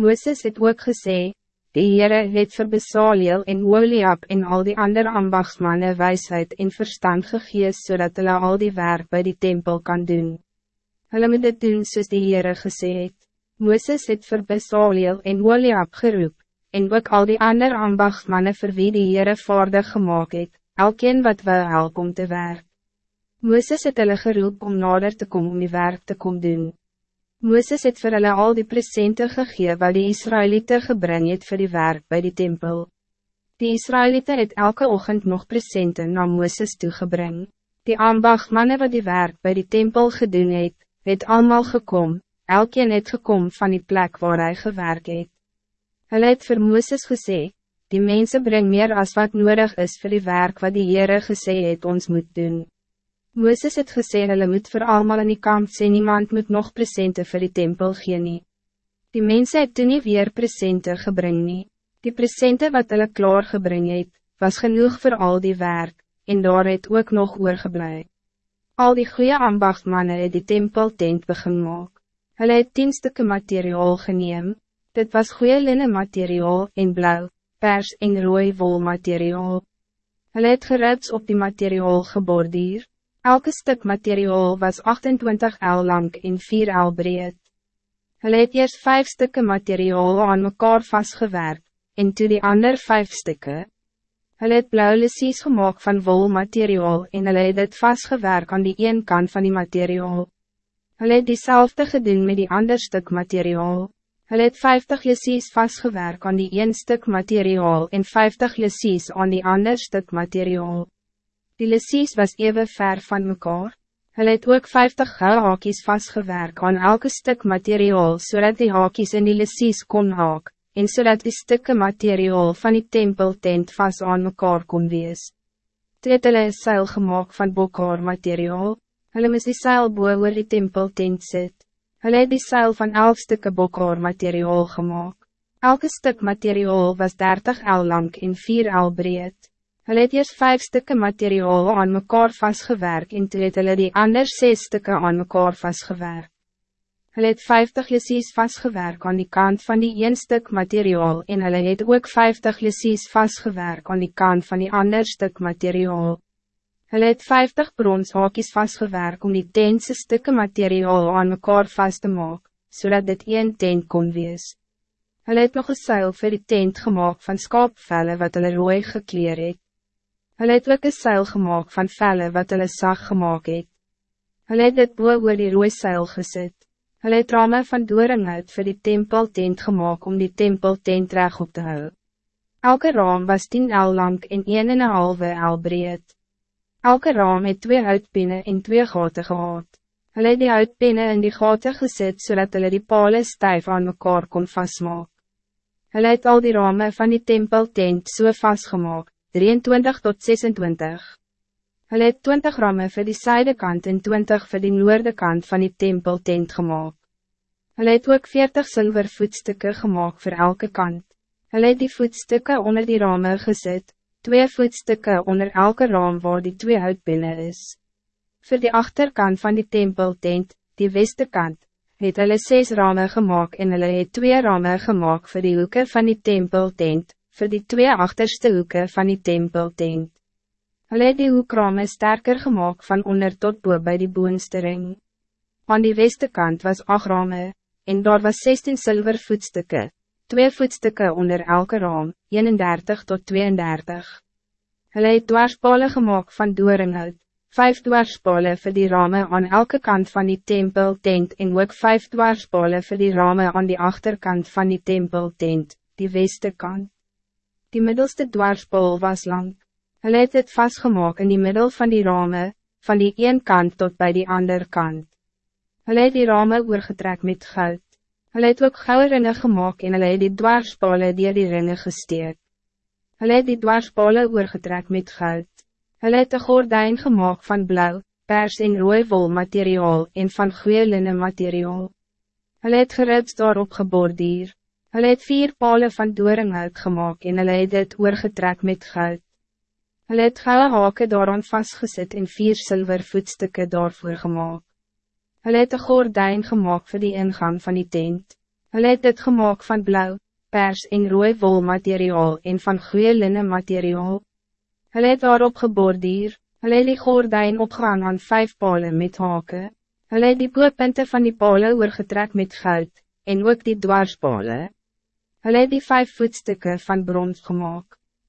Mooses het ook gesê, die Heere het vir Besaliel en Oliab en al die andere ambachtsmannen wijsheid en verstand gegees, zodat hulle al die werk bij die tempel kan doen. Hulle moet dit doen soos die Heere gesê het. Mooses het vir Besaliel en Oliab geroep, en ook al die andere ambachtsmannen vir wie die Heere vaardig gemaakt het, elkeen wat wil help om te werk. Mooses het hulle geroep om nader te komen om die werk te kom doen. Mooses het vir hulle al die presente gegee wat die Israëlieten gebring het vir die werk bij die tempel. Die Israëlieten het elke ochtend nog presente na Mooses toegebring. Die ambachtmannen wat die werk bij die tempel gedoen het, het allemaal gekom, elkeen het gekom van die plek waar hij gewerk het. Hulle het vir Mooses gesê, die mensen brengen meer als wat nodig is voor die werk wat die Heere gesê het ons moet doen. Mooses het gesê hulle moet voor allemaal in die kamp sê niemand moet nog presente voor die tempel gee nie. Die mense het toen nie weer presente gebring nie. Die presente wat hulle klaar gebring het, was genoeg voor al die werk, en daar het ook nog oorgeblij. Al die goede ambachtmannen het die tempel tent begin maak. Hulle het tien stukken materiaal geneem, dit was goede linnen materiaal en blauw, pers en rooi wol materiaal. Hulle het gerits op die materiaal gebordier, Elke stuk materiaal was 28 el lang en 4 el breed. Hulle het eerst vijf stukken materiaal aan mekaar vastgewerkt, en toe die ander vijf stukken. Hulle het blauw lesies gemaakt van wolmateriaal en hulle het het vastgewerkt aan die een kant van die materiaal. Hulle het diezelfde gedoen met die ander stuk materiaal. Hulle het 50 lesies vastgewerkt aan die een stuk materiaal en 50 lesies aan die ander stuk materiaal. Die lesies was even ver van mekaar. Hulle het ook 50 gouden hakies vastgewerkt aan elke stuk materiaal, zodat die hakies in die lesies kon haak, en zodat die stukken materiaal van die tempeltent vast aan mekaar kon wees. Toe het hulle een seil gemaakt van bokhaar materiaal. Hulle mis die seil boe oor die tempeltent sit. Hulle het die seil van 11 stukken bokhaar materiaal gemaakt. Elke stuk materiaal was 30 el lang en 4 el breed. Hulle het eerst vijf stukken materiaal aan mekaar vastgewerkt en toe het hulle die ander zes stukken aan mekaar vastgewerkt. Hulle het vijftig lesies vastgewerkt aan die kant van die een stuk materiaal en hulle het ook vijftig lesies vastgewerkt aan die kant van die ander stuk materiaal. Hulle het vijftig bronshakies vastgewerkt om die tense stukken materiaal aan mekaar vast te maken, zodat dit een tent kon wees. Hulle het nog een seil vir die tent gemaakt van skaapvelle wat hulle rooi gekleer het. Hulle het ook een seil gemaakt van velle wat hulle sag gemaakt het. Hulle het dit boe oor die rooi seil gesit. Hulle het rame van doring uit vir die tempeltent gemaakt om die tempeltent reg op te hou. Elke raam was 10 el lang en 1 en el breed. Elke raam het twee uitpinnen en twee gaten gehad. Hulle het die uitpinnen in die gaten gezet zodat hulle die pale stijf aan mekaar kon vastmaak. Hulle het al die ramen van die tempeltent so vastgemaakt 23 tot 26. Hulle het 20 ramme vir die zijdekant en 20 vir die noorde kant van die tempel tent gemaakt. Hulle het ook 40 zilver voetstukken gemaakt voor elke kant. Hulle het die voetstukken onder die ramen gezet, twee voetstukken onder elke raam waar die twee uitbinnen is. Voor die achterkant van die tempel tent, die westekant, het hulle zes ramen gemaakt en hulle het twee ramen gemaakt voor die hoeken van die tempel tent, voor die twee achterste hoeken van die tempeltent. Hulle het die hoekrame sterker gemaakt van onder tot boven bij die boonste ring. Aan die westekant was acht rame, en daar was 16 zilver voetstukken, twee voetstukken onder elke raam, 31 tot 32. Hulle het dwarspale gemaakt van doringhout, vijf dwarspale voor die ramen aan elke kant van die tempeltent en ook vijf dwarspale voor die ramen aan die achterkant van die tempeltent, die westekant. Die middelste dwarspool was lang. Hulle het het vastgemaak in die middel van die ramen, van die een kant tot bij die ander kant. Hulle het die ramen oorgetrek met goud. Hulle het ook goudringe gemaakt en hulle het die dwarspole dier die ringe gesteek. Hulle het die dwarspole oorgetrek met goud. Hulle het een gordijn gemaakt van blauw, pers en rooi wol materiaal en van goeie linnen materiaal. Hulle het geribs daarop gebordier. Hulle het vier pale van doring uitgemaak en hulle het dit oorgetrek met goud. Hulle het gouden hake daaraan vastgezet en vier zilver voetstukken daarvoor gemaakt. Hulle het een gordijn gemaakt voor die ingang van die tent. Hulle het dit gemaakt van blauw, pers en rooi wol materiaal en van goeie linnen materiaal. Hulle het daarop gebordier, hulle het die gordijn opgaan aan vijf palen met haken. Hulle het die boepunte van die palen oorgetrek met goud, en ook die dwarspalen. Hulle het die vijf voetstukken van brons gemaakt.